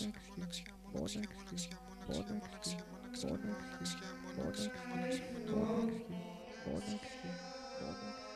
μοναξιά, μοναξιά, μοναξιά, μοναξιά, μοναξιά, μοναξιά, μοναξιά, μοναξιά, μοναξιά, μοναξιά, μοναξιά,